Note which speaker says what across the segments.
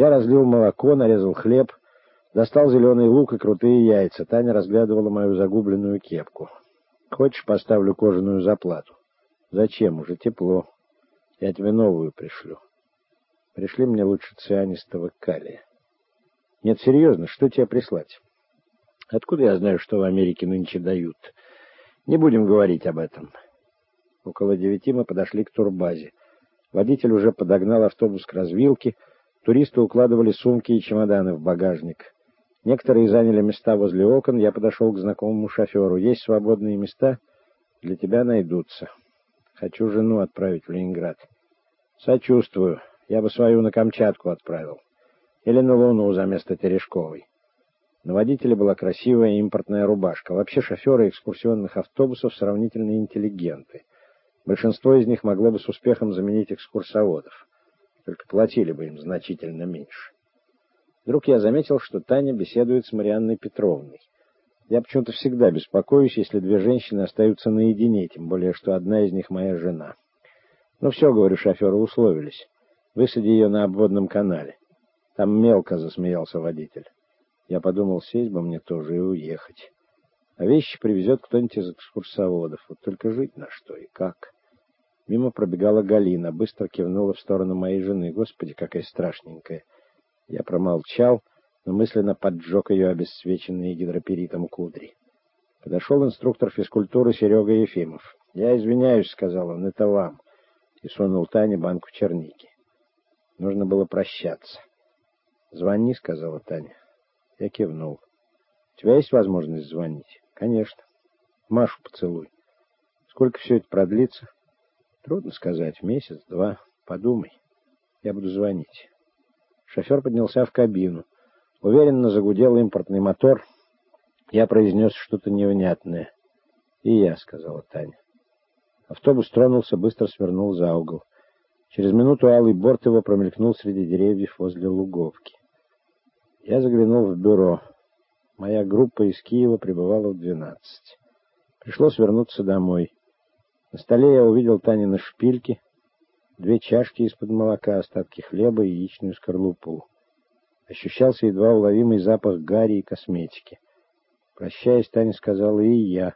Speaker 1: Я разлил молоко, нарезал хлеб, достал зеленый лук и крутые яйца. Таня разглядывала мою загубленную кепку. «Хочешь, поставлю кожаную заплату?» «Зачем? Уже тепло. Я тебе новую пришлю. Пришли мне лучше цианистого калия». «Нет, серьезно, что тебе прислать?» «Откуда я знаю, что в Америке нынче дают?» «Не будем говорить об этом». Около девяти мы подошли к турбазе. Водитель уже подогнал автобус к развилке, туристы укладывали сумки и чемоданы в багажник. Некоторые заняли места возле окон, я подошел к знакомому шоферу. «Есть свободные места? Для тебя найдутся. Хочу жену отправить в Ленинград». «Сочувствую. Я бы свою на Камчатку отправил. Или на Луну за место Терешковой». На водителе была красивая импортная рубашка. Вообще шоферы экскурсионных автобусов сравнительно интеллигенты. Большинство из них могло бы с успехом заменить экскурсоводов. Только платили бы им значительно меньше. Вдруг я заметил, что Таня беседует с Марианной Петровной. Я почему-то всегда беспокоюсь, если две женщины остаются наедине, тем более, что одна из них моя жена. Ну все, говорю, шоферы условились. Высади ее на обводном канале. Там мелко засмеялся водитель. Я подумал, сесть бы мне тоже и уехать. А вещи привезет кто-нибудь из экскурсоводов. Вот только жить на что и как. Мимо пробегала Галина, быстро кивнула в сторону моей жены. Господи, какая страшненькая. Я промолчал, но мысленно поджег ее обесцвеченные гидроперитом кудри. Подошел инструктор физкультуры Серега Ефимов. «Я извиняюсь», — сказал он, — «это вам». И сунул Тане банку черники. Нужно было прощаться. «Звони», — сказала Таня. Я кивнул. «У тебя есть возможность звонить?» Конечно. Машу поцелуй. Сколько все это продлится? Трудно сказать. Месяц, два. Подумай. Я буду звонить. Шофер поднялся в кабину. Уверенно загудел импортный мотор. Я произнес что-то невнятное. «И я», — сказала Таня. Автобус тронулся, быстро свернул за угол. Через минуту алый борт его промелькнул среди деревьев возле Луговки. Я заглянул в бюро. Моя группа из Киева прибывала в двенадцать. Пришлось вернуться домой. На столе я увидел Танины шпильки, две чашки из-под молока, остатки хлеба и яичную скорлупу. Ощущался едва уловимый запах гари и косметики. Прощаясь, Таня сказала «и я».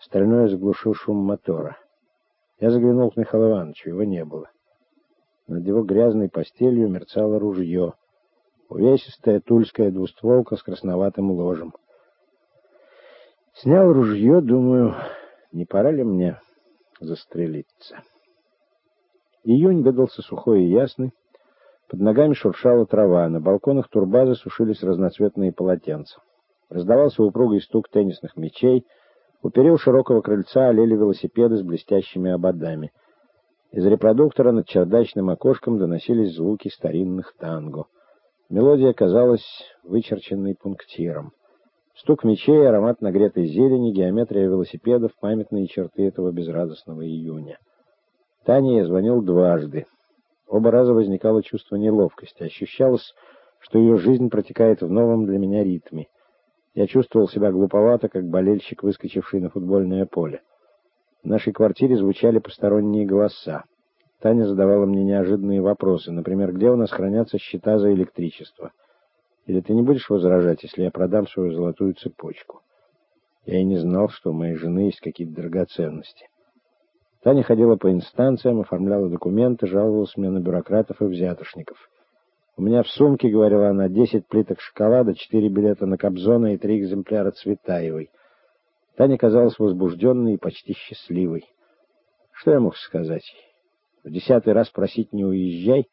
Speaker 1: Остальное заглушил шум мотора. Я заглянул к Михаилу Ивановичу, его не было. Над его грязной постелью мерцало ружье — увесистая тульская двустволка с красноватым ложем. Снял ружье, думаю, не пора ли мне застрелиться. Июнь выдался сухой и ясный. Под ногами шуршала трава, на балконах турбазы сушились разноцветные полотенца. Раздавался упругий стук теннисных мячей, у перил широкого крыльца олели велосипеды с блестящими ободами. Из репродуктора над чердачным окошком доносились звуки старинных танго. Мелодия казалась вычерченной пунктиром. Стук мечей, аромат нагретой зелени, геометрия велосипедов, памятные черты этого безрадостного июня. Тане я звонил дважды. Оба раза возникало чувство неловкости. Ощущалось, что ее жизнь протекает в новом для меня ритме. Я чувствовал себя глуповато, как болельщик, выскочивший на футбольное поле. В нашей квартире звучали посторонние голоса. Таня задавала мне неожиданные вопросы. Например, где у нас хранятся счета за электричество? Или ты не будешь возражать, если я продам свою золотую цепочку? Я и не знал, что у моей жены есть какие-то драгоценности. Таня ходила по инстанциям, оформляла документы, жаловалась мне на бюрократов и взятошников. «У меня в сумке, — говорила она, — десять плиток шоколада, четыре билета на Кобзона и три экземпляра Цветаевой». Таня казалась возбужденной и почти счастливой. Что я мог сказать? В десятый раз просить не уезжай,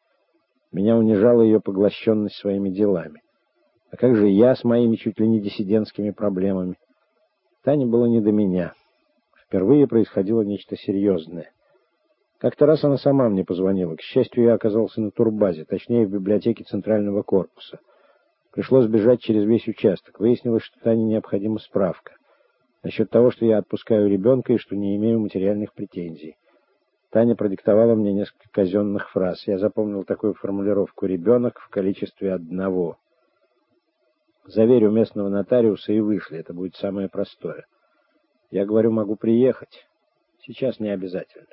Speaker 1: меня унижала ее поглощенность своими делами. А как же я с моими чуть ли не диссидентскими проблемами? Тане было не до меня. Впервые происходило нечто серьезное. Как-то раз она сама мне позвонила. К счастью, я оказался на турбазе, точнее, в библиотеке Центрального корпуса. Пришлось бежать через весь участок. Выяснилось, что Тане необходима справка. Насчет того, что я отпускаю ребенка и что не имею материальных претензий. Таня продиктовала мне несколько казенных фраз. Я запомнил такую формулировку «ребенок в количестве одного». Заверю местного нотариуса и вышли. Это будет самое простое. Я говорю, могу приехать. Сейчас не обязательно.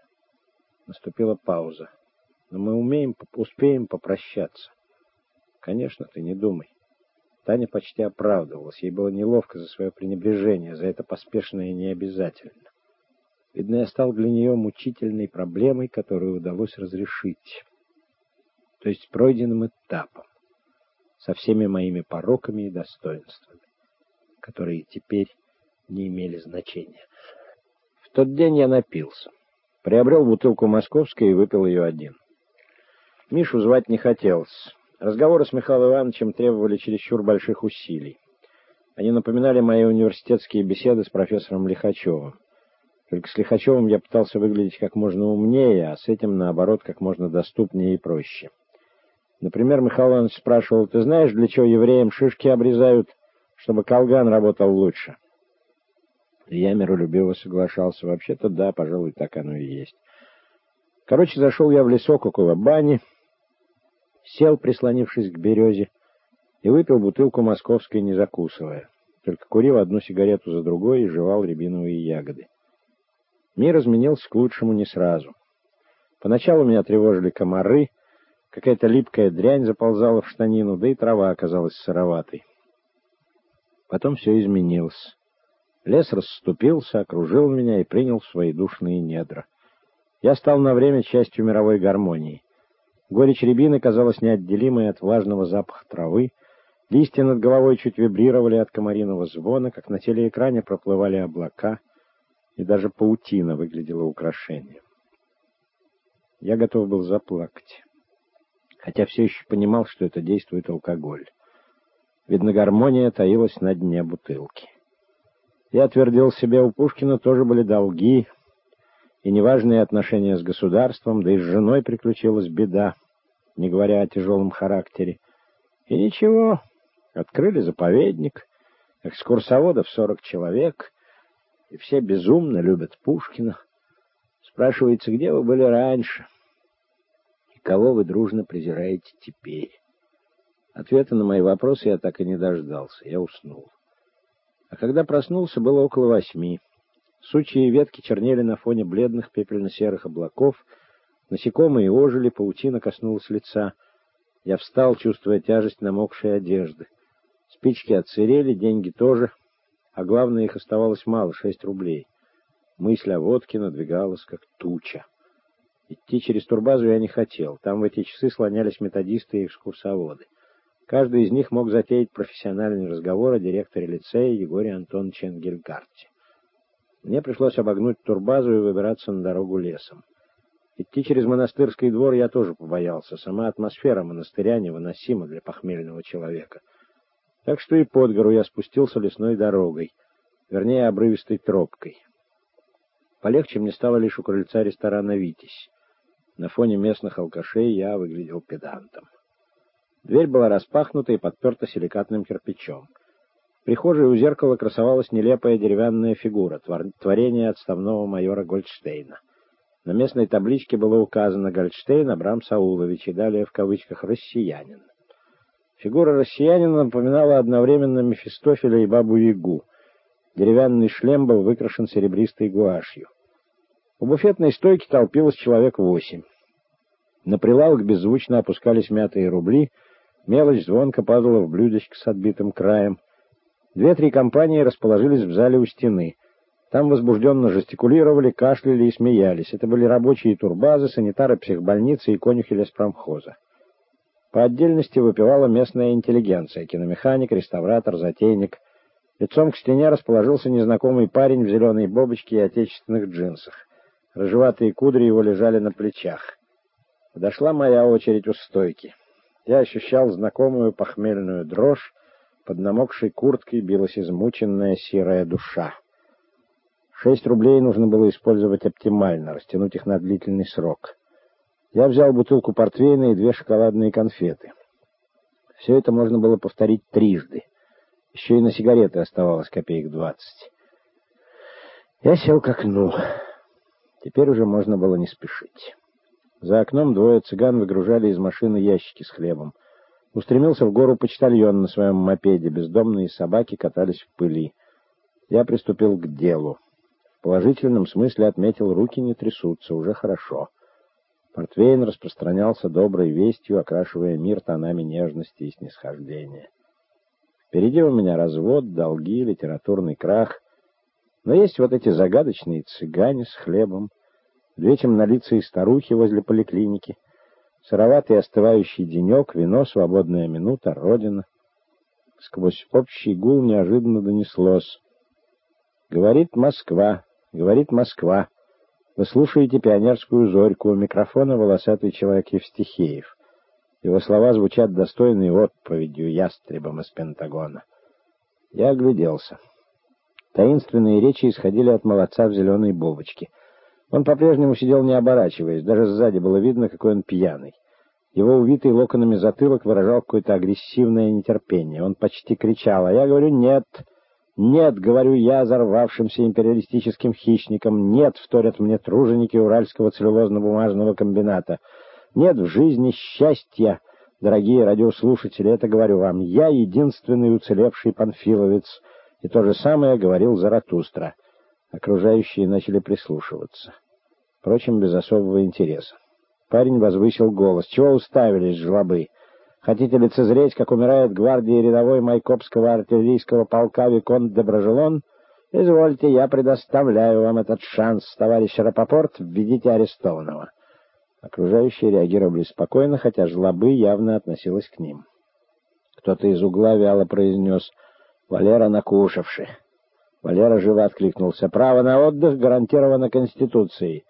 Speaker 1: Наступила пауза. Но мы умеем, успеем попрощаться. Конечно, ты не думай. Таня почти оправдывалась. Ей было неловко за свое пренебрежение, за это поспешное и необязательно. Видно, я стал для нее мучительной проблемой, которую удалось разрешить. То есть пройденным этапом, со всеми моими пороками и достоинствами, которые теперь не имели значения. В тот день я напился. Приобрел бутылку московской и выпил ее один. Мишу звать не хотелось. Разговоры с Михаилом Ивановичем требовали чересчур больших усилий. Они напоминали мои университетские беседы с профессором Лихачевым. Только с Лихачевым я пытался выглядеть как можно умнее, а с этим, наоборот, как можно доступнее и проще. Например, Михаил Иванович спрашивал, «Ты знаешь, для чего евреям шишки обрезают, чтобы колган работал лучше?» Я миролюбиво соглашался. Вообще-то да, пожалуй, так оно и есть. Короче, зашел я в лесок около бани, сел, прислонившись к березе, и выпил бутылку московской, не закусывая. Только курил одну сигарету за другой и жевал рябиновые ягоды. Мир изменился к лучшему не сразу. Поначалу меня тревожили комары, какая-то липкая дрянь заползала в штанину, да и трава оказалась сыроватой. Потом все изменилось. Лес расступился, окружил меня и принял свои душные недра. Я стал на время частью мировой гармонии. Горечь рябины казалась неотделимой от влажного запаха травы, листья над головой чуть вибрировали от комариного звона, как на телеэкране проплывали облака, и даже паутина выглядела украшением. Я готов был заплакать, хотя все еще понимал, что это действует алкоголь. Видно, гармония таилась на дне бутылки. Я твердил себе, у Пушкина тоже были долги, и неважные отношения с государством, да и с женой приключилась беда, не говоря о тяжелом характере. И ничего, открыли заповедник, экскурсоводов сорок человек, и все безумно любят Пушкина. Спрашивается, где вы были раньше, кого вы дружно презираете теперь? Ответа на мои вопросы я так и не дождался, я уснул. А когда проснулся, было около восьми. Сучьи ветки чернели на фоне бледных пепельно-серых облаков, насекомые ожили, паутина коснулась лица. Я встал, чувствуя тяжесть намокшей одежды. Спички отсырели, деньги тоже, а главное, их оставалось мало — шесть рублей. Мысль о водке надвигалась, как туча. Идти через турбазу я не хотел. Там в эти часы слонялись методисты и экскурсоводы. Каждый из них мог затеять профессиональный разговор о директоре лицея Егоре Антоновиче Энгельгарте. Мне пришлось обогнуть турбазу и выбираться на дорогу лесом. Идти через монастырский двор я тоже побоялся. Сама атмосфера монастыря невыносима для похмельного человека. Так что и под гору я спустился лесной дорогой, вернее, обрывистой тропкой. Полегче мне стало лишь у крыльца ресторана «Витязь». На фоне местных алкашей я выглядел педантом. Дверь была распахнута и подперта силикатным кирпичом прихожей у зеркала красовалась нелепая деревянная фигура, творение отставного майора Гольдштейна. На местной табличке было указано «Гольдштейн Абрам Саулович» и далее в кавычках «Россиянин». Фигура россиянина напоминала одновременно Мефистофеля и Бабу-Ягу. Деревянный шлем был выкрашен серебристой гуашью. У буфетной стойки толпилось человек восемь. На прилавок беззвучно опускались мятые рубли, мелочь звонко падала в блюдечко с отбитым краем — Две-три компании расположились в зале у стены. Там возбужденно жестикулировали, кашляли и смеялись. Это были рабочие турбазы, санитары психбольницы и конюхи леспромхоза. По отдельности выпивала местная интеллигенция, киномеханик, реставратор, затейник. Лицом к стене расположился незнакомый парень в зеленой бобочке и отечественных джинсах. Рыжеватые кудри его лежали на плечах. Подошла моя очередь у стойки. Я ощущал знакомую похмельную дрожь, под намокшей курткой билась измученная серая душа. Шесть рублей нужно было использовать оптимально, растянуть их на длительный срок. Я взял бутылку портвейна и две шоколадные конфеты. Все это можно было повторить трижды. Еще и на сигареты оставалось копеек двадцать. Я сел к окну. Теперь уже можно было не спешить. За окном двое цыган выгружали из машины ящики с хлебом. Устремился в гору почтальон на своем мопеде, бездомные собаки катались в пыли. Я приступил к делу. В положительном смысле отметил, руки не трясутся, уже хорошо. Портвейн распространялся доброй вестью, окрашивая мир тонами нежности и снисхождения. Впереди у меня развод, долги, литературный крах. Но есть вот эти загадочные цыгане с хлебом, две темнолицые старухи возле поликлиники, сыроватый остывающий денек, вино, свободная минута, родина. Сквозь общий гул неожиданно донеслось. «Говорит Москва, говорит Москва». Вы слушаете пионерскую зорьку, у микрофона волосатый человек Евстихеев. Его слова звучат достойной отповедью ястребом из Пентагона. Я огляделся. Таинственные речи исходили от молодца в зеленой бобочке. Он по-прежнему сидел не оборачиваясь, даже сзади было видно, какой он пьяный. Его увитый локонами затылок выражал какое-то агрессивное нетерпение. Он почти кричал, а я говорю «нет». «Нет», — говорю я, взорвавшимся империалистическим хищником, «нет», — вторят мне труженики Уральского целлюлозно-бумажного комбината. «Нет в жизни счастья, дорогие радиослушатели, это говорю вам. Я единственный уцелевший панфиловец». И то же самое говорил Заратустра. Окружающие начали прислушиваться. Впрочем, без особого интереса. Парень возвысил голос. «Чего уставились, жлобы?» Хотите лицезреть, как умирает гвардии рядовой Майкопского артиллерийского полка Виконт Доброжелон? Извольте, я предоставляю вам этот шанс, товарищ Рапопорт, введите арестованного. Окружающие реагировали спокойно, хотя жлобы явно относилась к ним. Кто-то из угла вяло произнес «Валера накушавший». Валера живо откликнулся «Право на отдых гарантировано Конституцией,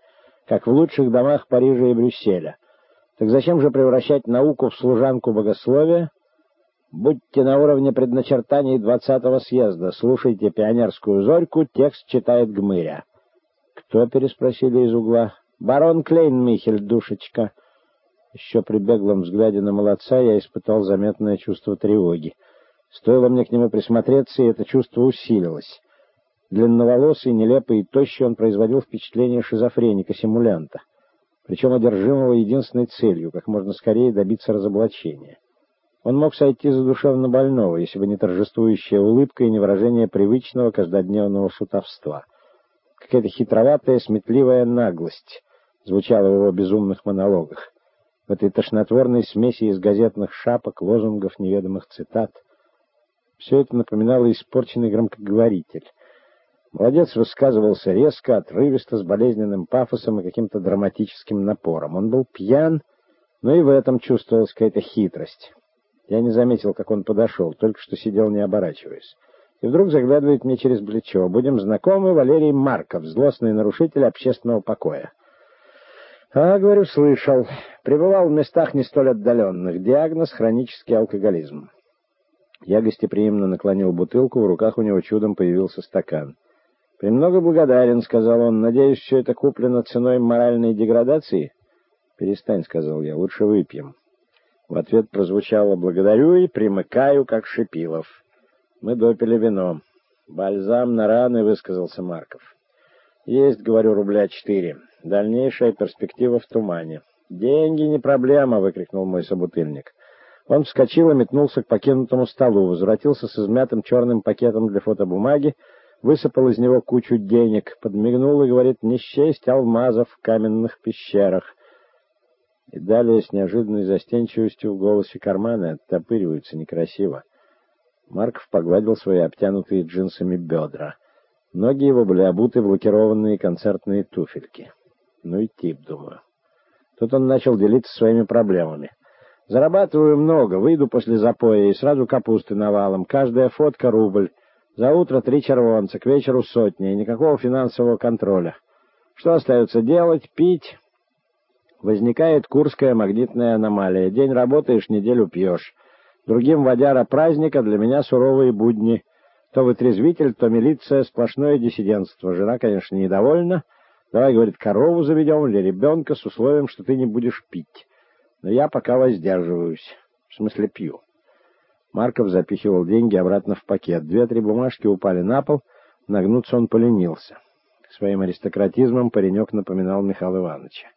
Speaker 1: как в лучших домах Парижа и Брюсселя». Так зачем же превращать науку в служанку богословия? Будьте на уровне предначертаний двадцатого съезда, слушайте пионерскую зорьку, текст читает Гмыря. «Кто?» — переспросили из угла. «Барон Клейн-Михель, душечка». Еще при беглом взгляде на молодца я испытал заметное чувство тревоги. Стоило мне к нему присмотреться, и это чувство усилилось. Длинноволосый, нелепый и тощий он производил впечатление шизофреника-симулянта причем одержимого единственной целью — как можно скорее добиться разоблачения. Он мог сойти за душевно больного, если бы не торжествующая улыбка и не выражение привычного каждодневного шутовства. Какая-то хитроватая, сметливая наглость звучала в его безумных монологах. В этой тошнотворной смеси из газетных шапок, лозунгов, неведомых цитат. Все это напоминало испорченный громкоговоритель. Молодец высказывался резко, отрывисто, с болезненным пафосом и каким-то драматическим напором. Он был пьян, но и в этом чувствовалась какая-то хитрость. Я не заметил, как он подошел, только что сидел, не оборачиваясь. И вдруг заглядывает мне через плечо. «Будем знакомы, Валерий Марков, злостный нарушитель общественного покоя». «А, говорю, слышал. Пребывал в местах не столь отдаленных. Диагноз — хронический алкоголизм». Я гостеприимно наклонил бутылку, в руках у него чудом появился стакан. «Премного благодарен», — сказал он. «Надеюсь, все это куплено ценой моральной деградации?» «Перестань», — сказал я, — «лучше выпьем». В ответ прозвучало «благодарю» и «примыкаю, как Шипилов». Мы допили вино. «Бальзам на раны», — высказался Марков. «Есть, — говорю, — рубля четыре. Дальнейшая перспектива в тумане». «Деньги не проблема!» — выкрикнул мой собутыльник. Он вскочил и метнулся к покинутому столу, возвратился с измятым черным пакетом для фотобумаги, высыпал из него кучу денег, подмигнул и говорит, не счесть алмазов в каменных пещерах. И далее с неожиданной застенчивостью в голосе кармана оттопыриваются некрасиво. Марков погладил свои обтянутые джинсами бедра. Ноги его были обуты в лакированные концертные туфельки. Ну и тип, думаю. Тут он начал делиться своими проблемами. Зарабатываю много, выйду после запоя и сразу капусты навалом. Каждая фотка — рубль. За утро три червонца, к вечеру сотни, и никакого финансового контроля. Что остается делать? Пить. Возникает курская магнитная аномалия. День работаешь, неделю пьешь. Другим водяра праздника, для меня суровые будни. То вытрезвитель, то милиция, сплошное диссидентство. Жена, конечно, недовольна. Давай, говорит, корову заведем или ребенка с условием, что ты не будешь пить. Но я пока воздерживаюсь. В смысле, пью. Марков запихивал деньги обратно в пакет. Две-три бумажки упали на пол, нагнуться он поленился. Своим аристократизмом паренек напоминал Михаила Ивановича.